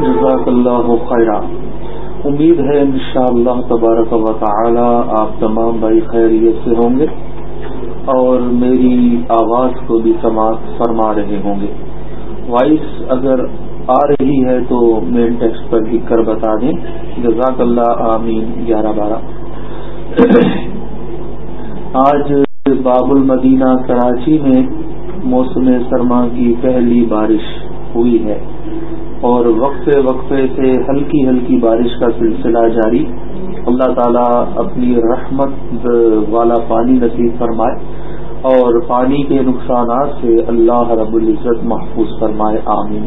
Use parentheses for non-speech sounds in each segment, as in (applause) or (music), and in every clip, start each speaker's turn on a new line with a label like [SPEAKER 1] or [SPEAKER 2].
[SPEAKER 1] جزاک اللہ خیرہ امید ہے انشاءاللہ اللہ تبارک و تعالی آپ تمام بھائی خیریت سے ہوں گے اور میری آواز کو بھی سماعت فرما رہے ہوں گے۔ وائس اگر آ رہی ہے تو مین ٹیکسٹ پر لکھ کر بتا دیں۔ جزاک اللہ، آمین، گیارہ بارہ۔ آج باب المدینہ کراچی میں موسم سرما کی پہلی بارش ہوئی ہے۔ اور وقفے وقفے سے ہلکی ہلکی بارش کا سلسلہ جاری۔ اللہ تعالیٰ اپنی رحمت والا پانی نصیب فرمائے اور پانی کے نقصانات سے اللہ رب العزت محفوظ فرمائے، آمین۔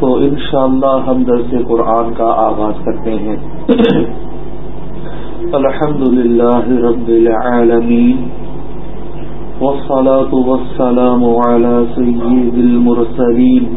[SPEAKER 1] تو انشاءاللہ ہم درس قرآن کا آغاز کرتے ہیں۔ (clears throat) الحمد للہ رب العالمین۔ والصلاة والسلام على سيد المرسلين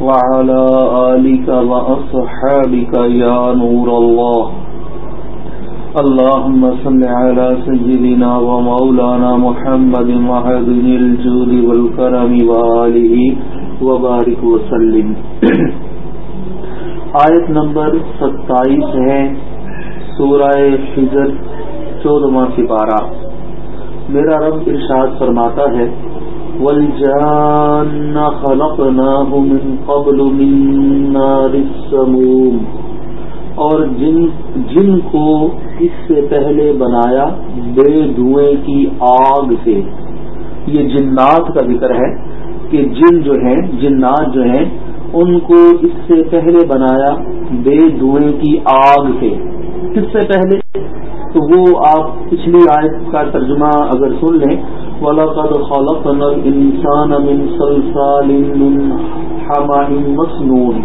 [SPEAKER 1] وعلى آلك وأصحابك يا نور الله. اللهم صل على سيدنا ومولانا محمد وحدن الجود والكرم وآله وبارك وسلم. آیت نمبر ستائیس ہے سورہ فجر چودواں سپارہ. میرا رب ارشاد فرماتا ہے وَالْجَانَّ خَلَقْنَاهُ مِن قَبْلُ مِن نَارِ السَّمُومِ، اور جن جن کو اس سے پہلے بنایا بے دھوئیں کی آگ سے۔ یہ جنات کا ذکر ہے کہ جن جو ہیں، جنات جو ہیں، ان کو اس سے پہلے بنایا بے دھوئیں کی آگ سے۔ کس سے پہلے؟ تو وہ آپ پچھلی آیت کا ترجمہ اگر سن لیں وَلَقَدْ خَلَقْنَا الْإِنسَانَ مِنْ صَلْصَالٍ مِنْ حَمَائٍ مَسْنُونٍ۔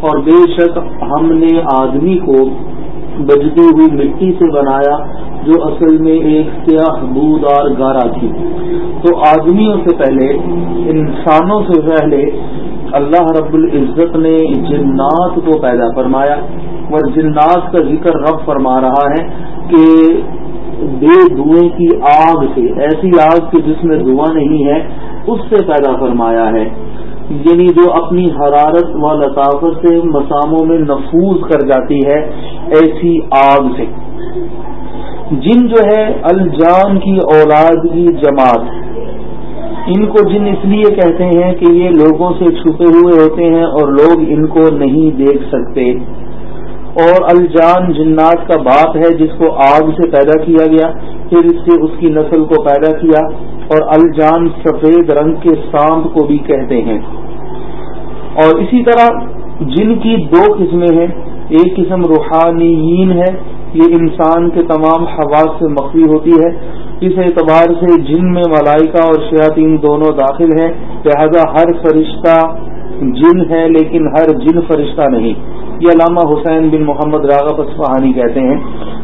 [SPEAKER 1] اور بے شک ہم نے آدمی کو بجتی ہوئی مٹی سے بنایا جو اصل میں ایک سیاہ بودار گارا تھی۔ تو آدمیوں سے پہلے، انسانوں سے پہلے اللہ رب العزت نے جنات کو پیدا فرمایا۔ اور جنات کا ذکر رب فرما رہا ہے کہ بے دھوئیں کی آگ سے، ایسی آگ کی جس میں دھواں نہیں ہے، اس سے پیدا فرمایا ہے۔ یعنی جو اپنی حرارت و لطافت سے مساموں میں نفوذ کر جاتی ہے، ایسی آگ سے۔ جن جو ہے، الجان کی اولاد کی جماعت۔ ان کو جن اس لیے کہتے ہیں کہ یہ لوگوں سے چھپے ہوئے ہوتے ہیں اور لوگ ان کو نہیں دیکھ سکتے۔ اور الجان جنات کا باپ ہے جس کو آگ سے پیدا کیا گیا، پھر اس سے اس کی نسل کو پیدا کیا اور الجان سفید رنگ کے سانپ کو بھی کہتے ہیں۔ اور اسی طرح جن کی دو قسمیں ہیں، ایک قسم روحانیین ہے، یہ انسان کے تمام حواس سے مخفی ہوتی ہے۔ اس اعتبار سے جن میں ملائکہ اور شیاطین دونوں داخل ہیں، لہذا ہر فرشتہ جن ہے لیکن ہر جن فرشتہ نہیں۔ یہ علامہ حسین بن محمد راغب اصفہانی کہتے ہیں۔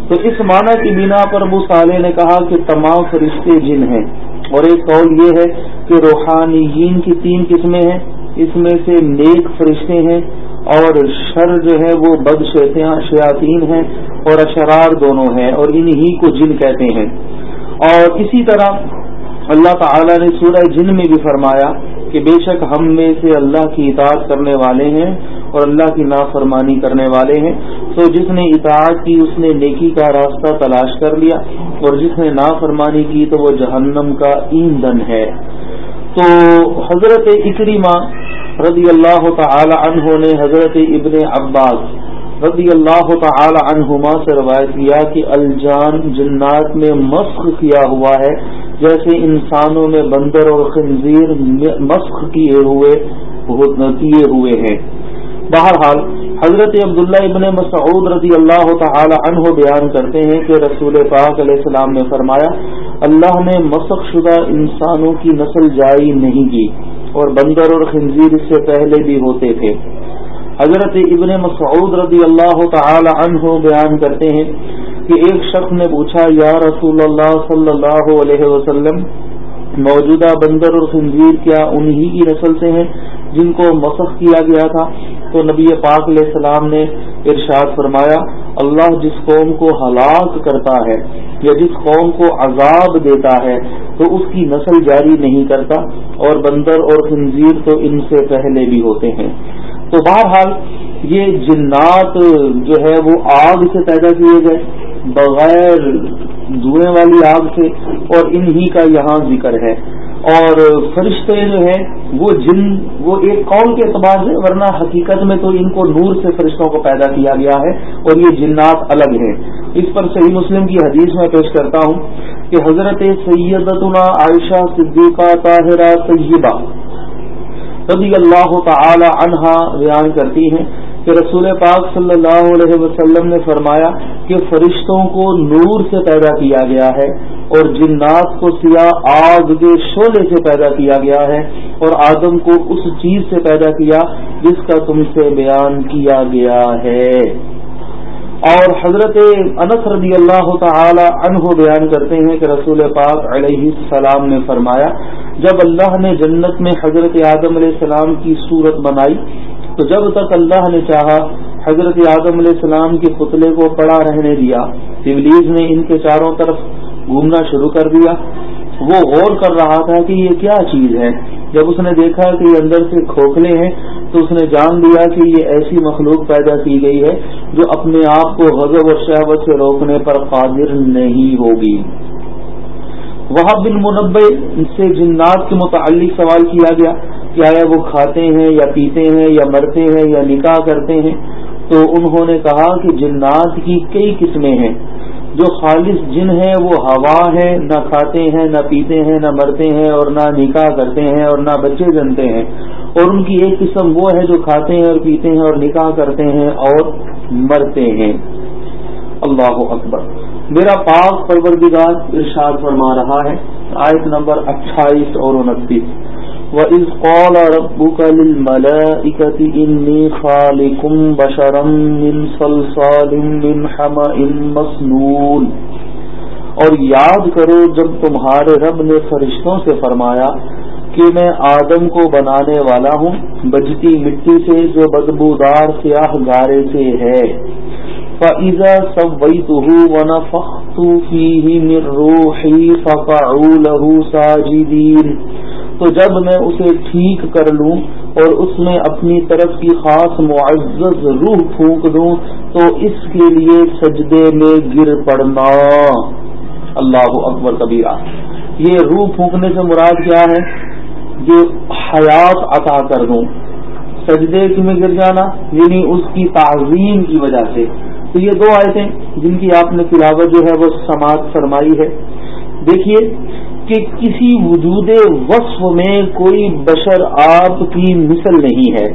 [SPEAKER 1] تو اس معنی کی بنا پر ابو صالح نے کہا کہ تمام فرشتے جن ہیں۔ اور ایک قول یہ ہے کہ روحانیین کی تین قسمیں ہیں۔ اس میں سے نیک فرشتے ہیں اور شر جو ہے وہ بد شیاطین ہیں اور اشرار دونوں ہیں اور انہی کو جن کہتے ہیں۔ اور اسی طرح اللہ تعالی نے سورہ جن میں بھی فرمایا کہ بے شک ہم میں سے اللہ کی اطاعت کرنے والے ہیں۔ اور اللہ کی نافرمانی کرنے والے ہیں۔ تو جس نے اطاعت کی، اس نے نیکی کا راستہ تلاش کر لیا اور جس نے نافرمانی کی تو وہ جہنم کا ایندھن ہے۔ تو حضرت اکریمہ رضی اللہ تعالی عنہ نے حضرت ابن عباس رضی اللہ تعالی عنہما سے روایت کیا کہ الجان جنات میں مسخ کیا ہوا ہے۔ جیسے انسانوں میں بندر اور خنزیر مسخ کیے ہوئے کیے ہوئے ہیں۔ بہرحال حضرت عبداللہ ابن مسعود رضی اللہ تعالی عنہ بیان کرتے ہیں کہ رسول پاک علیہ السلام نے فرمایا، اللہ نے مسخ شدہ انسانوں کی نسل جاری نہیں کی اور بندر اور خنزیر اس سے پہلے بھی ہوتے تھے۔ حضرت ابن مسعود رضی اللہ تعالی عنہ بیان کرتے ہیں کہ ایک شخص نے پوچھا، یا رسول اللہ صلی اللہ علیہ وسلم، موجودہ بندر اور خنزیر کیا انہی کی نسل سے ہیں؟ جن کو مسخ کیا گیا تھا، تو نبی پاک علیہ السلام نے ارشاد فرمایا، اللہ جس قوم کو ہلاک کرتا ہے یا جس قوم کو عذاب دیتا ہے، تو اس کی نسل جاری نہیں کرتا اور بندر اور خنزیر تو ان سے پہلے بھی ہوتے ہیں۔ تو بہرحال یہ جنات جو ہے، وہ آگ سے پیدا کیے گئے، بغیر دھوئیں والی آگ سے، اور انہی کا یہاں ذکر ہے۔ اور فرشتے جو ہیں وہ جن، وہ ایک قول کے اعتبار سے، ورنہ حقیقت میں تو ان کو نور سے فرشتوں کو پیدا کیا گیا ہے اور یہ جنات الگ ہیں۔ اس پر صحیح مسلم کی حدیث میں پیش کرتا ہوں کہ حضرت سیدتنا عائشہ صدیقہ طاہرہ طیبہ رضی اللہ تعالی عنہا بیان کرتی ہیں کہ رسول پاک صلی اللہ علیہ وسلم نے فرمایا کہ فرشتوں کو نور سے پیدا کیا گیا ہے اور جنات کو سیاہ آگ کے شعلے سے پیدا کیا گیا ہے اور آدم کو اس چیز سے پیدا کیا جس کا تم سے بیان کیا گیا ہے۔ اور حضرت انس رضی اللہ تعالی عنہ بیان کرتے ہیں کہ رسول پاک علیہ السلام نے فرمایا، جب اللہ نے جنت میں حضرت آدم علیہ السلام کی صورت بنائی تو جب تک اللہ نے چاہا، حضرت آدم علیہ السلام کے پتلے کو پڑا رہنے دیا ابلیز نے ان کے چاروں طرف گھومنا شروع کر دیا۔ وہ غور کر رہا تھا کہ یہ کیا چیز ہے۔ جب اس نے دیکھا کہ یہ اندر سے کھوکھلے ہیں، تو اس نے جان لیا کہ یہ ایسی مخلوق پیدا کی گئی ہے جو اپنے آپ کو غضب اور شہبت سے روکنے پر قادر نہیں ہوگی۔ وہ بن منبع سے جنات کے متعلق سوال کیا گیا۔ کیا ہے، وہ کھاتے ہیں یا پیتے ہیں یا مرتے ہیں یا نکاح کرتے ہیں، تو انہوں نے کہا کہ جنات کی کئی قسمیں ہیں۔ جو خالص جن ہیں، وہ ہوا ہے، نہ کھاتے ہیں، نہ پیتے ہیں، نہ مرتے ہیں اور نہ نکاح کرتے ہیں اور نہ بچے جنتے ہیں۔ اور ان کی ایک قسم وہ ہے جو کھاتے ہیں اور پیتے ہیں اور نکاح کرتے ہیں اور مرتے ہیں۔ اللہ اکبر۔ میرا پاک پروردگار ارشاد فرما رہا ہے، آیت نمبر اٹھائیس اور انتیس۔ وَإِذْ قَالَ رَبُّكَ لِلْمَلَائِكَةِ إِنِّي خَالِقٌ بَشَرًا مِّن صَلْصَالٍ مِّنْ حَمَإٍ مَّسْنُونٍ اور یاد کرو جب تمہارے رب نے فرشتوں سے فرمایا کہ میں آدم کو بنانے والا ہوں، بجتی مٹی سے جو بدبودار سیاہ گارے سے ہے۔ فَإِذَا سَوَّيْتُهُ وَنَفَخْتُ فِيهِ مِن رُّوحِي فَقَعُوا لَهُ سَاجِدِينَ۔ تو جب میں اسے ٹھیک کر لوں اور اس میں اپنی طرف کی خاص معزز روح پھونک دوں، تو اس کے لیے سجدے میں گر پڑنا۔ اللہ اکبر کبیرہ۔ یہ روح پھونکنے سے مراد کیا ہے؟ یہ حیات عطا کر دوں۔ سجدے میں گر جانا یعنی اس کی تعظیم کی وجہ سے۔ تو یہ دو آیتیں جن کی آپ نے تلاوت جو ہے وہ سماعت فرمائی ہے۔ دیکھیے کہ کسی وجود وصف میں کوئی بشر آپ کی مثل نہیں ہے۔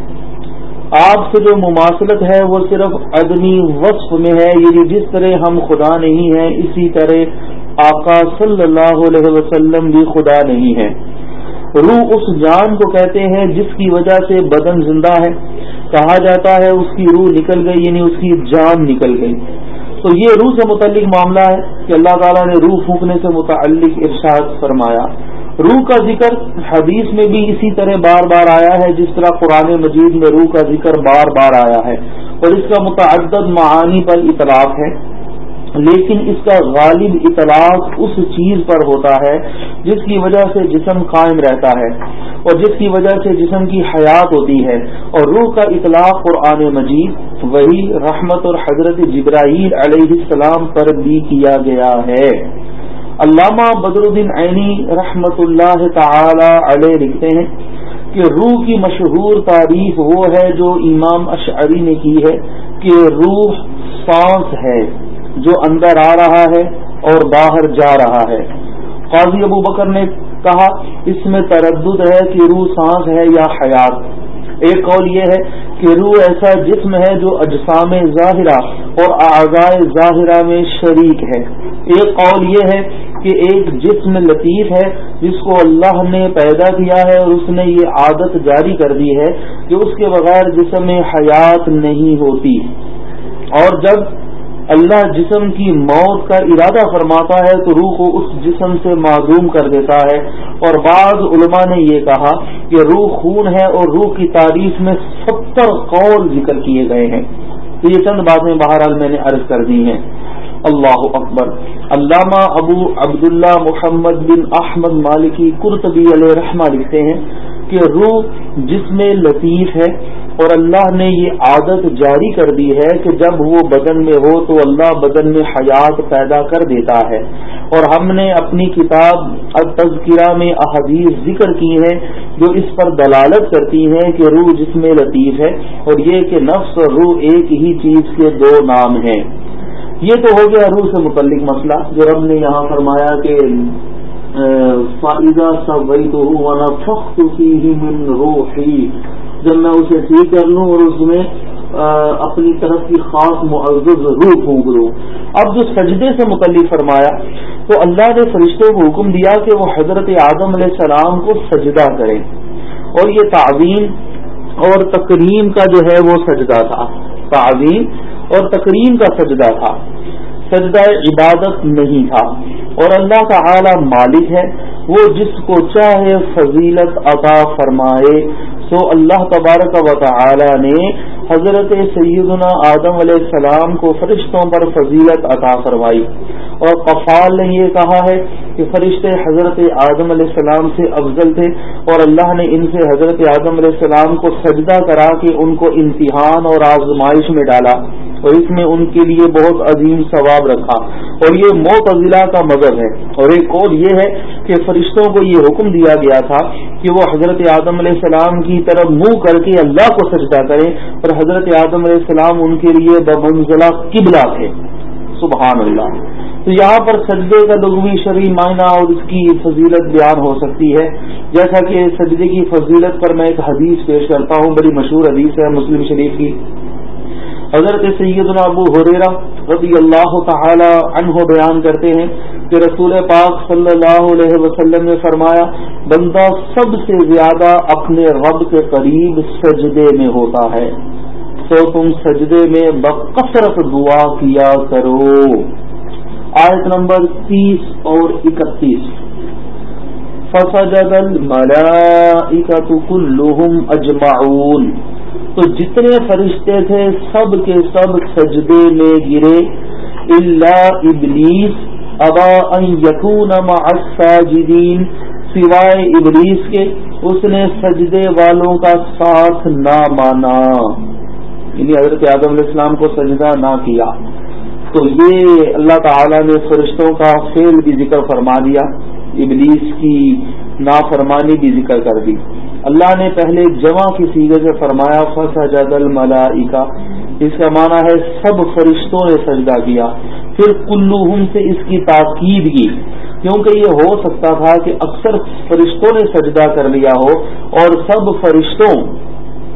[SPEAKER 1] آپ سے جو مماثلت ہے وہ صرف عدمی وصف میں ہے یعنی جس طرح ہم خدا نہیں ہیں، اسی طرح آقا صلی اللہ علیہ وسلم بھی خدا نہیں ہے روح اس جان کو کہتے ہیں جس کی وجہ سے بدن زندہ ہے۔ کہا جاتا ہے اس کی روح نکل گئی یعنی اس کی جان نکل گئی۔ تو یہ روح سے متعلق معاملہ ہے کہ اللہ تعالیٰ نے روح پھونکنے سے متعلق ارشاد فرمایا۔ روح کا ذکر حدیث میں بھی اسی طرح بار بار آیا ہے، جس طرح قرآن مجید میں روح کا ذکر بار بار آیا ہے۔ اور اس کا متعدد معانی پر اطلاق ہے۔ لیکن اس کا غالب اطلاق اس چیز پر ہوتا ہے جس کی وجہ سے جسم قائم رہتا ہے اور جس کی وجہ سے جسم کی حیات ہوتی ہے اور روح کا اطلاق قرآن مجید وہی رحمت اور حضرت جبرائیل علیہ السلام پر بھی کیا گیا ہے۔ علامہ بدر الدین عینی رحمت اللہ تعالی علیہ لکھتے ہیں کہ روح کی مشہور تعریف وہ ہے جو امام اشعری نے کی ہے کہ روح سانس ہے۔ جو اندر آ رہا ہے اور باہر جا رہا ہے۔ قاضی ابو بکر نے کہا، اس میں تردد ہے کہ روح سانس ہے یا حیات۔ ایک قول یہ ہے کہ روح ایسا جسم ہے جو اجسام ظاہرہ اور اعضاء ظاہرہ میں شریک ہے۔ ایک قول یہ ہے کہ ایک جسم لطیف ہے جس کو اللہ نے پیدا کیا ہے اور اس نے یہ عادت جاری کر دی ہے کہ اس کے بغیر جسم میں حیات نہیں ہوتی۔ اور جب اللہ جسم کی موت کا ارادہ فرماتا ہے تو روح کو اس جسم سے معدوم کر دیتا ہے۔ اور بعض علماء نے یہ کہا کہ روح خون ہے اور روح کی تعریف میں ستر قول ذکر کیے گئے ہیں۔ تو یہ چند باتیں بہرحال میں نے عرض کر دی ہیں۔ اللہ اکبر۔ علامہ ابو عبداللہ محمد بن احمد مالکی کرتبی علیہ رحمہ لکھتے ہیں۔ کہ روح جس میں لطیف ہے اور اللہ نے یہ عادت جاری کر دی ہے کہ جب وہ بدن میں ہو تو اللہ بدن میں حیات پیدا کر دیتا ہے۔ اور ہم نے اپنی کتاب التذکرہ میں احادیث ذکر کی ہیں جو اس پر دلالت کرتی ہیں کہ روح جس میں لطیف ہے اور یہ کہ نفس اور روح ایک ہی چیز کے دو نام ہیں۔ یہ تو ہو گیا روح سے متعلق مسئلہ جو رب نے یہاں فرمایا کہ فائدہ سب وہی تو ہوں ہی من روحی جب میں اسے ٹھیک کر لوں اور اس میں اپنی طرف کی خاص معزز روح پھونک لوں۔ اب جو سجدے سے متعلق فرمایا، تو اللہ نے فرشتوں کو حکم دیا کہ وہ حضرت آدم علیہ السلام کو سجدہ کریں۔ اور یہ تعظیم اور تقریم کا جو ہے وہ سجدہ تھا۔ تعظیم اور تقریم کا سجدہ تھا۔ سجدہ عبادت نہیں تھا۔ اور اللہ کا اعلیٰ مالک ہے، وہ جس کو چاہے فضیلت عطا فرمائے۔ سو اللہ تبارک و تعالی نے حضرت سیدنا آدم علیہ السلام کو فرشتوں پر فضیلت عطا فرمائی۔ اور قفال نے یہ کہا ہے کہ فرشتے حضرت آدم علیہ السلام سے افضل تھے اور اللہ نے ان سے حضرت آدم علیہ السلام کو سجدہ کرا کے ان کو امتحان اور آزمائش میں ڈالا۔ اور اس میں ان کے لیے بہت عظیم ثواب رکھا۔ اور یہ موت کا مذہب ہے۔ اور ایک اور یہ ہے کہ فرشتوں کو یہ حکم دیا گیا تھا کہ وہ حضرت آدم علیہ السلام کی طرف منہ کر کے اللہ کو سجدہ کریں، اور حضرت آدم علیہ السلام ان کے لیے بمنزلہ قبلہ تھے۔ سبحان اللہ۔ تو یہاں پر سجدے کا لغوی شرعی معنی اور اس کی فضیلت بیان ہو سکتی ہے۔ جیسا کہ سجدے کی فضیلت پر میں ایک حدیث پیش کرتا ہوں، بڑی مشہور حدیث ہے مسلم شریف کی۔ حضرت سیدنا ابو حریرا رضی اللہ تعالی عنہ بیان کرتے ہیں کہ رسول پاک صلی اللہ علیہ وسلم نے فرمایا، بندہ سب سے زیادہ اپنے رب کے قریب سجدے میں ہوتا ہے۔ تو تم سجدے میں بکثرت دعا کیا کرو۔ آیت نمبر تیس اور اکتیس۔ فسجد الملائکة كلهم اجمعون۔ تو جتنے فرشتے تھے سب کے سب سجدے میں گرے۔ اللہ ابلیس ابا یقون الساجدین سوائے ابلیس کے اس نے سجدے والوں کا ساتھ نہ مانا۔ یعنی حضرت آدم علیہ السلام کو سجدہ نہ کیا۔ تو یہ اللہ تعالی نے فرشتوں کا فیل بھی ذکر فرما دیا۔ ابلیس کی نافرمانی بھی ذکر کر دی۔ اللہ نے پہلے جمع کی سیگے سے فرمایا فسا جد الملائکہ اس کا معنی ہے سب فرشتوں نے سجدہ کیا۔ پھر کلوہم سے اس کی تاکید کی۔ کیونکہ یہ ہو سکتا تھا کہ اکثر فرشتوں نے سجدہ کر لیا ہو اور سب فرشتوں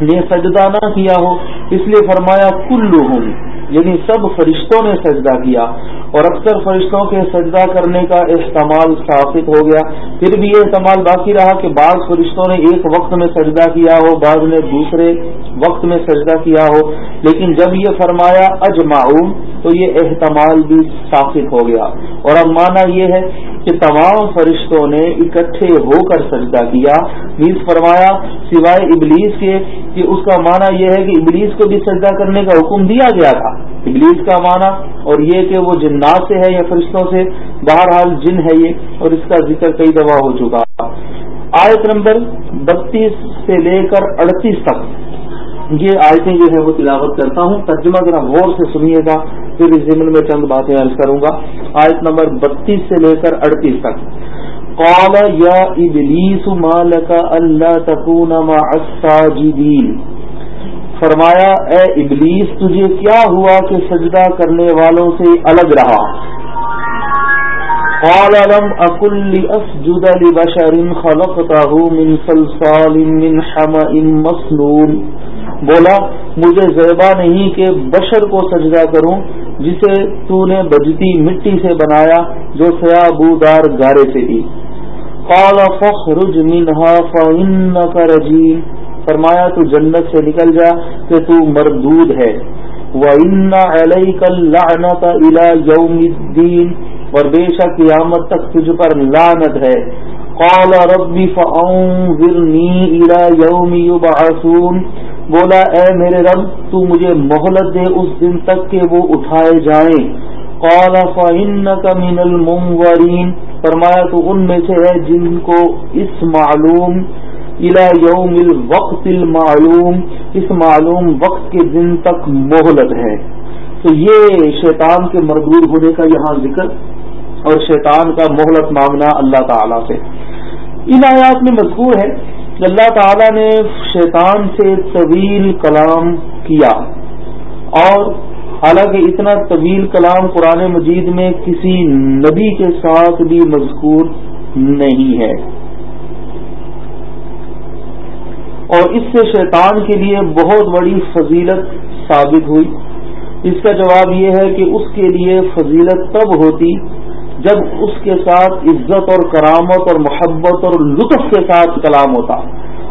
[SPEAKER 1] نے سجدہ نہ کیا ہو، اس لیے فرمایا کلوہم۔ یعنی سب فرشتوں نے سجدہ کیا اور اکثر فرشتوں کے سجدہ کرنے کا استعمال ثابت ہو گیا۔ پھر بھی یہ استعمال باقی رہا کہ بعض فرشتوں نے ایک وقت میں سجدہ کیا ہو، بعض نے دوسرے وقت میں سجدہ کیا ہو۔ لیکن جب یہ فرمایا اجمعون، تو یہ احتمال بھی ثابت ہو گیا۔ اور اب مانا یہ ہے کہ تمام فرشتوں نے اکٹھے ہو کر سجدہ کیا۔ نیز فرمایا سوائے ابلیس کے کہ اس کا معنی یہ ہے کہ ابلیس کو بھی سجدہ کرنے کا حکم دیا گیا تھا۔ ابلیس کا معنی اور یہ کہ وہ جنات سے ہے یا فرشتوں سے، بہرحال جن ہے یہ، اور اس کا ذکر کئی دفعہ ہو چکا۔ آیت نمبر بتیس سے لے کر اڑتیس تک۔ یہ آیتیں جو ہے وہ تلاوت کرتا ہوں۔ ترجمہ ذرا غور سے سنیے گا، پھر اس ضمن میں چند باتیں عرض کروں گا۔ آیت نمبر بتیس سے لے کر اڑتیس تک۔ قال یا ابلیس مالک اللہ تکون مع الساجدین۔ فرمایا، اے ابلیس، تجھے کیا ہوا کہ سجدہ کرنے والوں سے الگ رہا؟ قال لم اكن لاسجد لبشر خلقته من صلصال من حمأ مسنون. بولا، مجھے زیبا نہیں کہ بشر کو سجدہ کروں جسے تو نے بجتی مٹی سے بنایا جو سیا بودار گارے سے دی قال، فخرج منها فإنك رجيم فرمایا، تو جنت سے نکل جا کہ تو مردود ہے. اور بے شک قیامت تک تجھ پر لعنت ہے۔ قال رب فانظرنی الى یوم یبعثون بولا، اے میرے رب، تو مجھے مہلت دے اس دن تک کہ وہ اٹھائے جائیں۔ قال فانک من المنورین فرمایا، تو ان میں سے ہے جن کو اس معلوم الى یوم الوقت المعلوم، اس معلوم وقت کے دن تک مہلت ہے۔ تو یہ شیطان کے مردود ہونے کا یہاں ذکر اور شیطان کا مہلت مانگنا اللہ تعالی سے۔ ان آیات میں مذکور ہے کہ اللہ تعالی نے شیطان سے طویل کلام کیا اور حالانکہ اتنا طویل کلام قرآن مجید میں کسی نبی کے ساتھ بھی مذکور نہیں ہے۔ اور اس سے شیطان کے لیے بہت بڑی فضیلت ثابت ہوئی۔ اس کا جواب یہ ہے کہ اس کے لیے فضیلت تب ہوتی جب اس کے ساتھ عزت اور کرامت اور محبت اور لطف کے ساتھ کلام ہوتا۔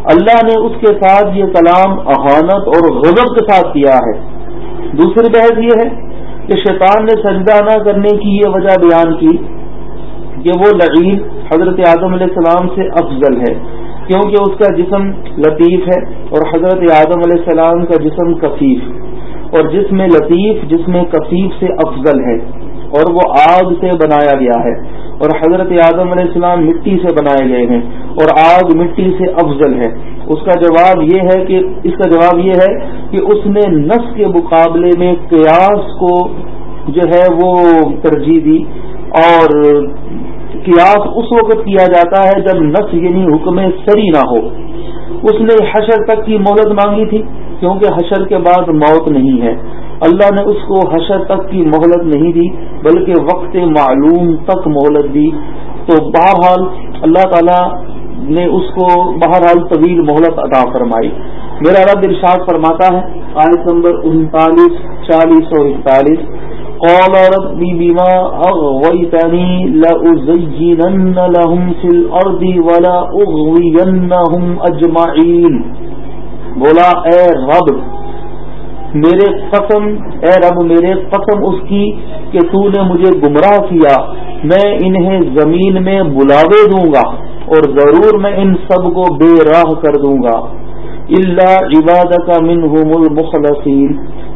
[SPEAKER 1] اللہ نے اس کے ساتھ یہ کلام احانت اور غضب کے ساتھ کیا ہے۔ دوسری بحث یہ ہے کہ شیطان نے سجدہ نہ کرنے کی یہ وجہ بیان کی کہ وہ لعین حضرت اعظم علیہ السلام سے افضل ہے۔ کیونکہ اس کا جسم لطیف ہے اور حضرت اعظم علیہ السلام کا جسم کفیف اور جسم لطیف جسم کفیف سے افضل ہے اور وہ آگ سے بنایا گیا ہے اور حضرت اعظم علیہ السلام مٹی سے بنائے گئے ہیں اور آگ مٹی سے افضل ہے۔ اس کا جواب یہ ہے کہ، اس کا جواب یہ ہے کہ اس نے نس کے مقابلے میں قیاس کو جو ہے وہ ترجیح دی اور قیاس اس وقت کیا جاتا ہے جب نس یعنی حکم سری نہ ہو۔ اس نے حشر تک کی مہلت مانگی تھی، کیونکہ حشر کے بعد موت نہیں ہے۔ اللہ نے اس کو حشر تک کی مہلت نہیں دی، بلکہ وقت معلوم تک مہلت دی۔ تو بہرحال اللہ تعالی نے اس کو بہرحال طویل مہلت ادا فرمائی۔ میرا رب ارشاد فرماتا ہے، آیت نمبر انتالیس، چالیس اور اکتالیس۔ قال ربي بما أغويتني لأزينن لهم في الأرض ولا أغوينهم أجمعين. بولا، اے رب، میرے قسم، اے رب، میرے قسم اس کی کہ تو نے مجھے گمراہ کیا، میں انہیں زمین میں بلاوے دوں گا اور ضرور میں ان سب کو بے راہ کر دوں گا. اللہ عباد کا من المخلصین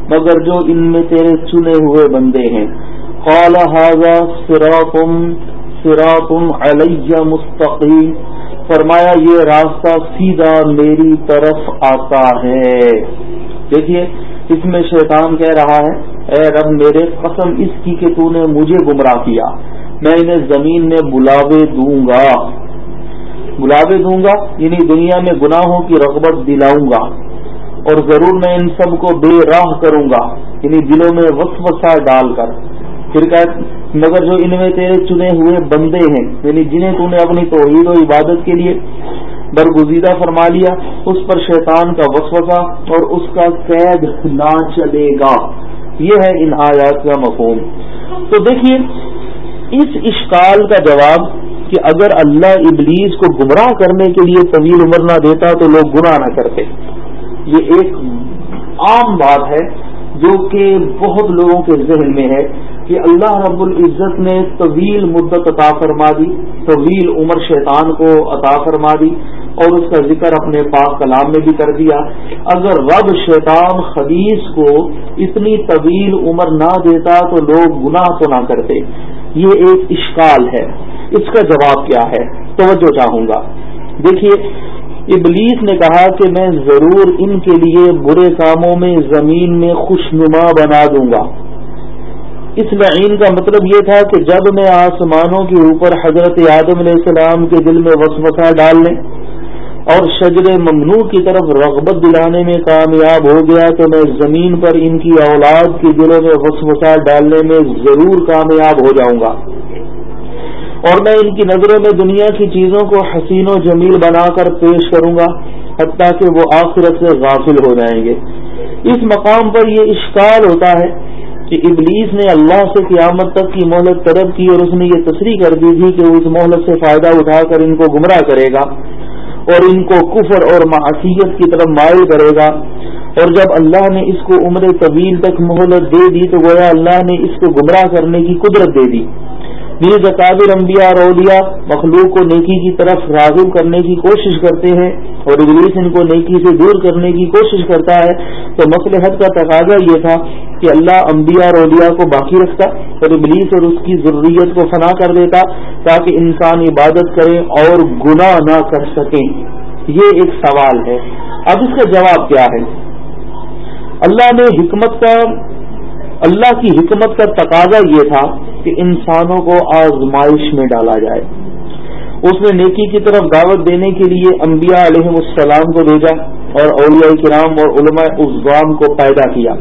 [SPEAKER 1] مگر جو ان میں تیرے چنے ہوئے بندے ہیں۔ قال هذا صراط صراط علیہ مستقیم فرمایا، یہ راستہ سیدھا میری طرف آتا ہے۔ دیکھیے، اس میں شیطان کہہ رہا ہے، اے رب میرے، قسم اس کی کہ تو نے مجھے گمراہ کیا۔ میں انہیں زمین میں بلاوے دوں گا۔ بلاوے دوں گا یعنی دنیا میں گناہوں کی رغبت دلاؤں گا۔ اور ضرور میں ان سب کو بے راہ کروں گا یعنی دلوں میں وسوسہ ڈال کر۔ پھر کہ مگر جو ان میں تیرے چنے ہوئے بندے ہیں یعنی جنہیں تو نے اپنی توحید و عبادت کے لیے برگزیدہ فرما لیا، اس پر شیطان کا وسوسہ اور اس کا قید نہ چلے گا۔ یہ ہے ان آیات کا مفہوم۔ تو دیکھیے، اس اشکال کا جواب کہ اگر اللہ ابلیس کو گمراہ کرنے کے لیے طویل عمر نہ دیتا تو لوگ گناہ نہ کرتے۔ یہ ایک عام بات ہے جو کہ بہت لوگوں کے ذہن میں ہے کہ اللہ رب العزت نے طویل مدت عطا فرما دی، طویل عمر شیطان کو عطا فرما دی اور اس کا ذکر اپنے پاک کلام میں بھی کر دیا۔ اگر رب شیطان خدیث کو اتنی طویل عمر نہ دیتا تو لوگ گناہ تو نہ کرتے۔ یہ ایک اشکال ہے۔ اس کا جواب کیا ہے؟ توجہ چاہوں گا۔ دیکھیے ابلیس نے کہا کہ میں ضرور ان کے لیے برے کاموں میں زمین میں خوشنما بنا دوں گا۔ اس لعین کا مطلب یہ تھا کہ جب میں آسمانوں کے اوپر حضرت آدم علیہ السلام کے دل میں وسوسہ ڈالنے اور شجر ممنوع کی طرف رغبت دلانے میں کامیاب ہو گیا تو میں زمین پر ان کی اولاد کے دلوں میں وسوسہ ڈالنے میں ضرور کامیاب ہو جاؤں گا۔ اور میں ان کی نظروں میں دنیا کی چیزوں کو حسین و جمیل بنا کر پیش کروں گا، حتیٰ کہ وہ آخرت سے غافل ہو جائیں گے۔ اس مقام پر یہ اشکال ہوتا ہے کہ ابلیس نے اللہ سے قیامت تک کی مہلت طلب کی اور اس نے یہ تصریح کر دی تھی کہ وہ اس مہلت سے فائدہ اٹھا کر ان کو گمراہ کرے گا اور ان کو کفر اور معصیت کی طرف مائل کرے گا۔ اور جب اللہ نے اس کو عمر طویل تک مہلت دے دی تو گویا اللہ نے اس کو گمراہ کرنے کی قدرت دے دی۔ نیز اکابر انبیاء اور اولیاء مخلوق کو نیکی کی طرف راغب کرنے کی کوشش کرتے ہیں اور ابلیس ان کو نیکی سے دور کرنے کی کوشش کرتا ہے، تو مسلحت کا تقاضا یہ تھا کہ اللہ انبیاء اور اولیاء کو باقی رکھتا اور ابلیس اور اس کی ضروریت کو فنا کر دیتا تاکہ انسان عبادت کریں اور گناہ نہ کر سکیں یہ ایک سوال ہے۔ اب اس کا جواب کیا ہے؟ اللہ نے حکمت کا اللہ کی حکمت کا تقاضا یہ تھا کہ انسانوں کو آزمائش میں ڈالا جائے۔ اس نے نیکی کی طرف دعوت دینے کے لیے انبیاء علیہ السلام کو بھیجا اور اولیاء کرام اور علماء اسغام کو پیدا کیا۔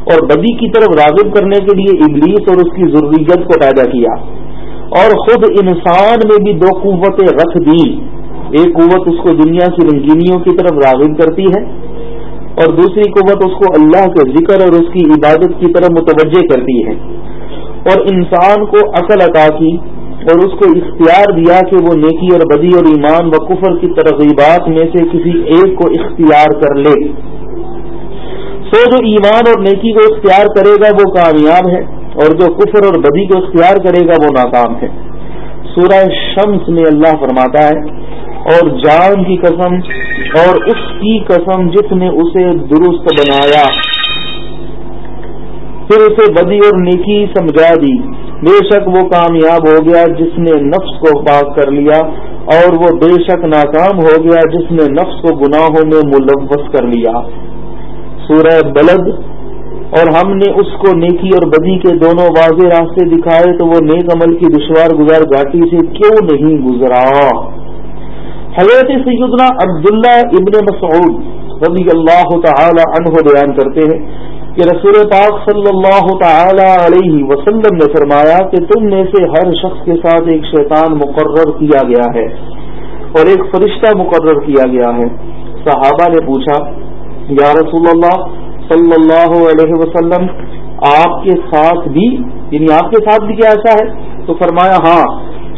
[SPEAKER 1] اور بدی کی طرف راغب کرنے کے لیے ابلیس اور اس کی ضروریت کو پیدا کیا۔ اور خود انسان میں بھی دو قوتیں رکھ دی۔ ایک قوت اس کو دنیا کی رنگینیوں کی طرف راغب کرتی ہے اور دوسری قوت اس کو اللہ کے ذکر اور اس کی عبادت کی طرف متوجہ کرتی ہے۔ اور انسان کو عقل عطا کی اور اس کو اختیار دیا کہ وہ نیکی اور بدی اور ایمان و کفر کی ترغیبات میں سے کسی ایک کو اختیار کر لے۔ سو جو ایمان اور نیکی کو اختیار کرے گا وہ کامیاب ہے اور جو کفر اور بدی کو اختیار کرے گا وہ ناکام ہے۔ سورہ شمس میں اللہ فرماتا ہے اور جان کی قسم اور اس کی قسم جس نے اسے درست بنایا۔ پھر اسے بدی اور نیکی سمجھا دی۔ بے شک وہ کامیاب ہو گیا جس نے نفس کو پاک کر لیا اور وہ بے شک ناکام ہو گیا جس نے نفس کو گناہوں میں ملوث کر لیا۔ سورہ بلد۔ اور ہم نے اس کو نیکی اور بدی کے دونوں واضح راستے دکھائے تو وہ نیک عمل کی دشوار گزار گاٹی سے کیوں نہیں گزرا؟ حضرت سیدنا عبداللہ ابن مسعود رضی اللہ تعالی عنہ بیان کرتے ہیں کہ رسول پاک صلی اللہ تعالی علیہ وسلم نے فرمایا کہ تم میں سے ہر شخص کے ساتھ ایک شیطان مقرر کیا گیا ہے اور ایک فرشتہ مقرر کیا گیا ہے۔ صحابہ نے پوچھا، یا رسول اللہ صلی اللہ علیہ وسلم، آپ کے ساتھ بھی یعنی آپ کے ساتھ بھی کیا ایسا ہے؟ تو فرمایا ہاں